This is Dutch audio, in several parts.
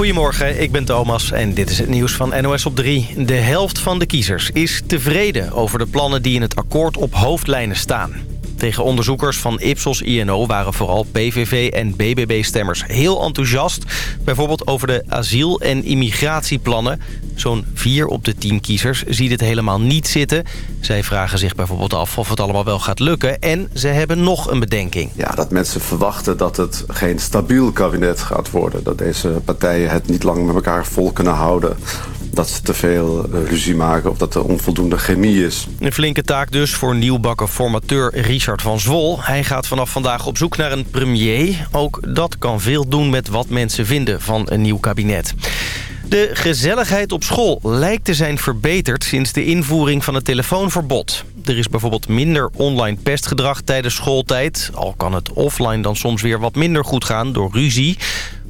Goedemorgen, ik ben Thomas en dit is het nieuws van NOS op 3. De helft van de kiezers is tevreden over de plannen die in het akkoord op hoofdlijnen staan. Tegen onderzoekers van Ipsos INO waren vooral PVV en BBB-stemmers heel enthousiast. Bijvoorbeeld over de asiel- en immigratieplannen. Zo'n 4 op de 10 kiezers ziet het helemaal niet zitten. Zij vragen zich bijvoorbeeld af of het allemaal wel gaat lukken. En ze hebben nog een bedenking. Ja, dat mensen verwachten dat het geen stabiel kabinet gaat worden. Dat deze partijen het niet lang met elkaar vol kunnen houden dat ze te veel eh, ruzie maken of dat er onvoldoende chemie is. Een flinke taak dus voor nieuwbakken formateur Richard van Zwol. Hij gaat vanaf vandaag op zoek naar een premier. Ook dat kan veel doen met wat mensen vinden van een nieuw kabinet. De gezelligheid op school lijkt te zijn verbeterd sinds de invoering van het telefoonverbod. Er is bijvoorbeeld minder online pestgedrag tijdens schooltijd. Al kan het offline dan soms weer wat minder goed gaan door ruzie.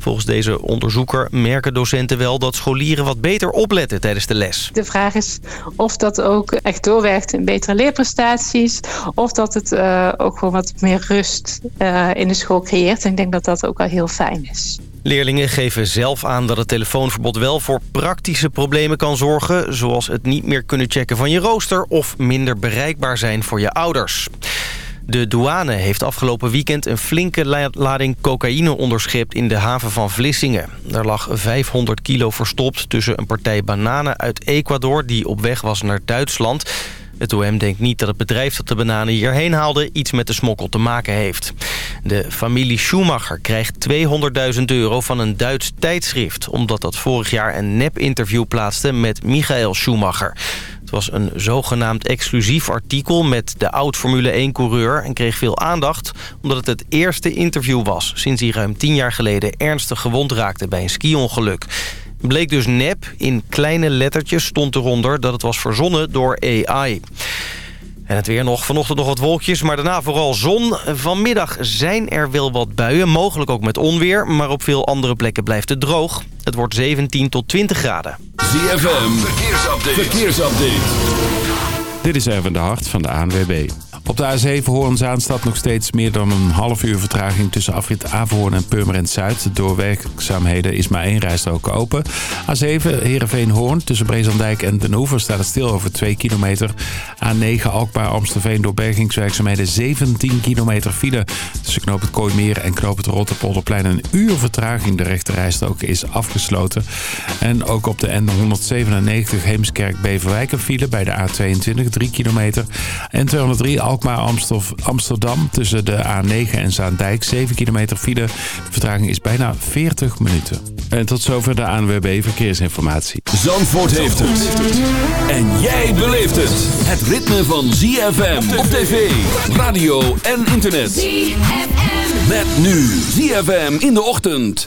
Volgens deze onderzoeker merken docenten wel dat scholieren wat beter opletten tijdens de les. De vraag is of dat ook echt doorwerkt in betere leerprestaties. Of dat het uh, ook gewoon wat meer rust uh, in de school creëert. En ik denk dat dat ook al heel fijn is. Leerlingen geven zelf aan dat het telefoonverbod wel voor praktische problemen kan zorgen... zoals het niet meer kunnen checken van je rooster... of minder bereikbaar zijn voor je ouders. De douane heeft afgelopen weekend een flinke lading cocaïne onderschept in de haven van Vlissingen. Er lag 500 kilo verstopt tussen een partij bananen uit Ecuador die op weg was naar Duitsland. Het OM denkt niet dat het bedrijf dat de bananen hierheen haalde iets met de smokkel te maken heeft. De familie Schumacher krijgt 200.000 euro van een Duits tijdschrift... omdat dat vorig jaar een nep-interview plaatste met Michael Schumacher. Het was een zogenaamd exclusief artikel met de oud-Formule 1-coureur... en kreeg veel aandacht omdat het het eerste interview was... sinds hij ruim tien jaar geleden ernstig gewond raakte bij een ski-ongeluk. Bleek dus nep. In kleine lettertjes stond eronder dat het was verzonnen door AI. En het weer nog. Vanochtend nog wat wolkjes, maar daarna vooral zon. Vanmiddag zijn er wel wat buien, mogelijk ook met onweer. Maar op veel andere plekken blijft het droog. Het wordt 17 tot 20 graden. ZFM, verkeersupdate. verkeersupdate. Dit is even de hart van de ANWB. Op de A7 Hoorn-Zaan staat nog steeds meer dan een half uur vertraging tussen afrit Averhoorn en Purmerend Zuid. Door werkzaamheden is maar één rijstrook open. A7 Heerenveen-Hoorn tussen Brezandijk en Den Hoever staat het stil over 2 kilometer. A9 Alkmaar-Amstelveen door bergingswerkzaamheden 17 kilometer file. Tussen knoop het Kooimeer en knoop het Rotterpolderplein een uur vertraging. De rechte rijstrook is afgesloten. En ook op de N197 Heemskerk-Beverwijk file bij de A22 3 kilometer. En 203 Alkmaar-Amsterdam tussen de A9 en Zaandijk. 7 kilometer file. De vertraging is bijna 40 minuten. En tot zover de ANWB Verkeersinformatie. Zandvoort heeft het. En jij beleeft het. Het ritme van ZFM op tv, radio en internet. ZFM. Met nu ZFM in de ochtend.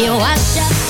You wash up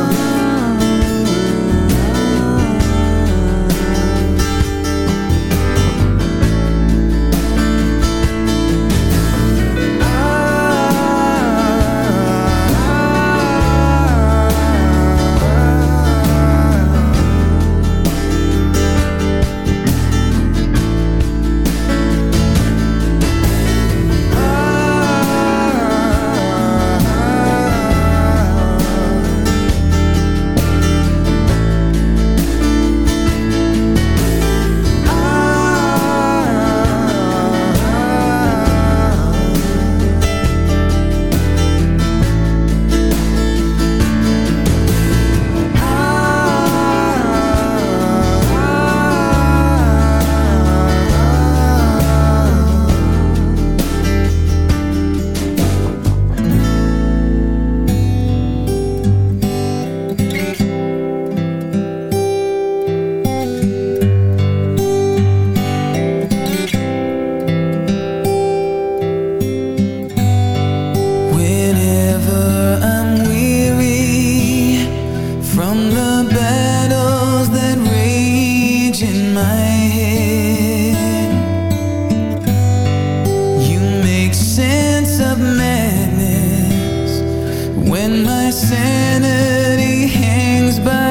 When my sanity hangs by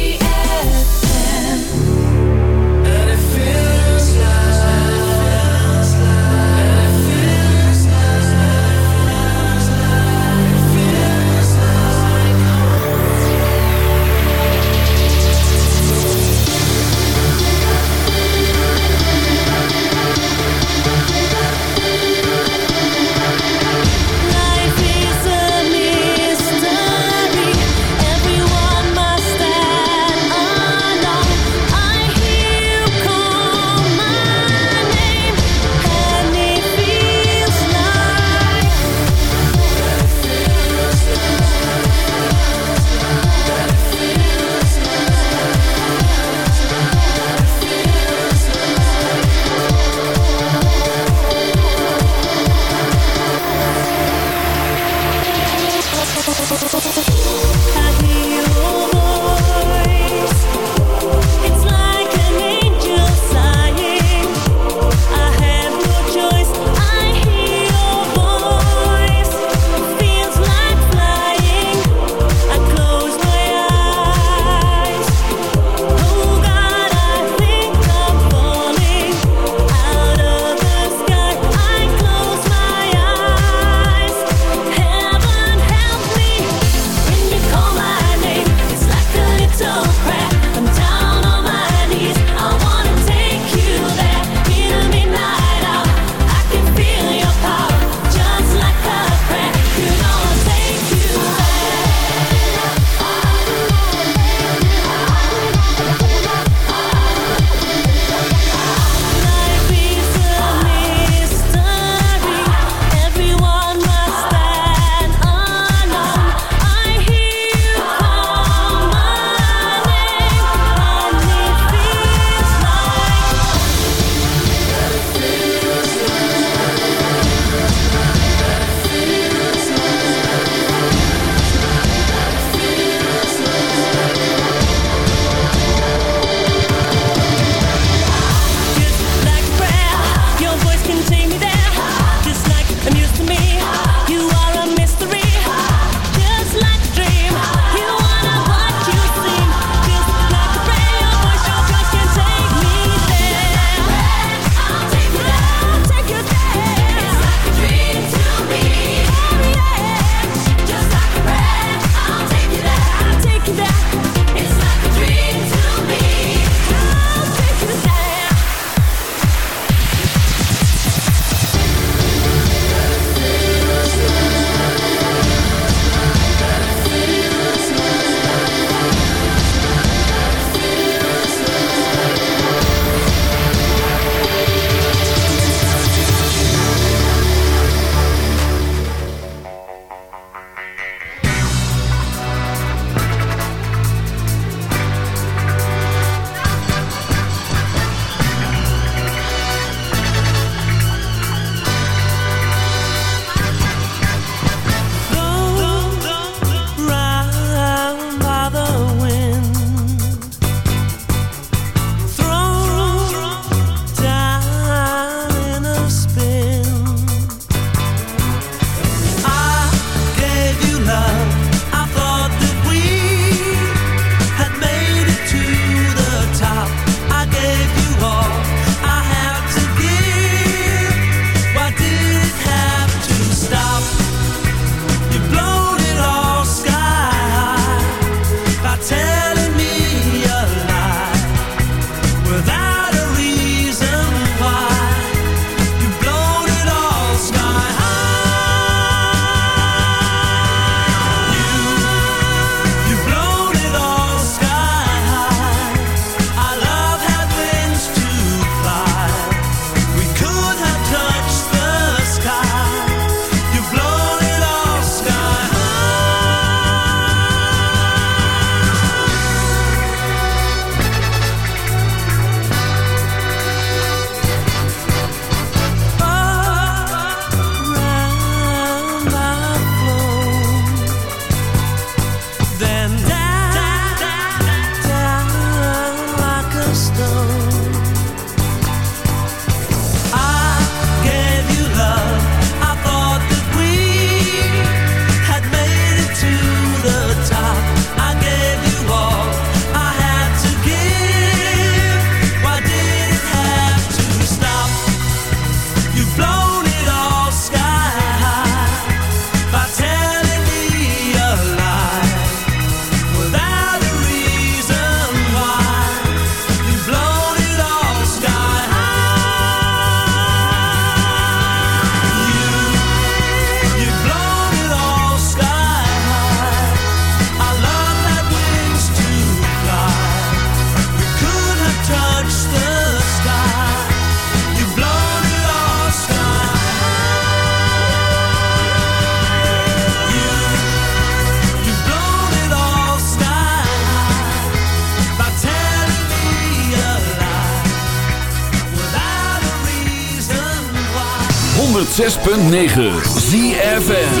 106.9 ZFN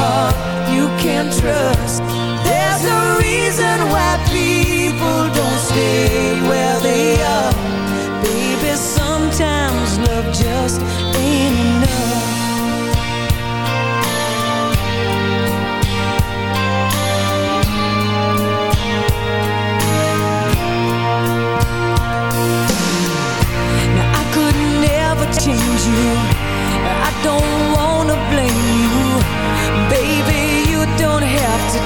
heart you can trust. There's no reason why people don't stay where they are. Baby, sometimes love just ain't enough. Now I could never change you.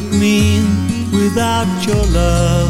it mean without your love?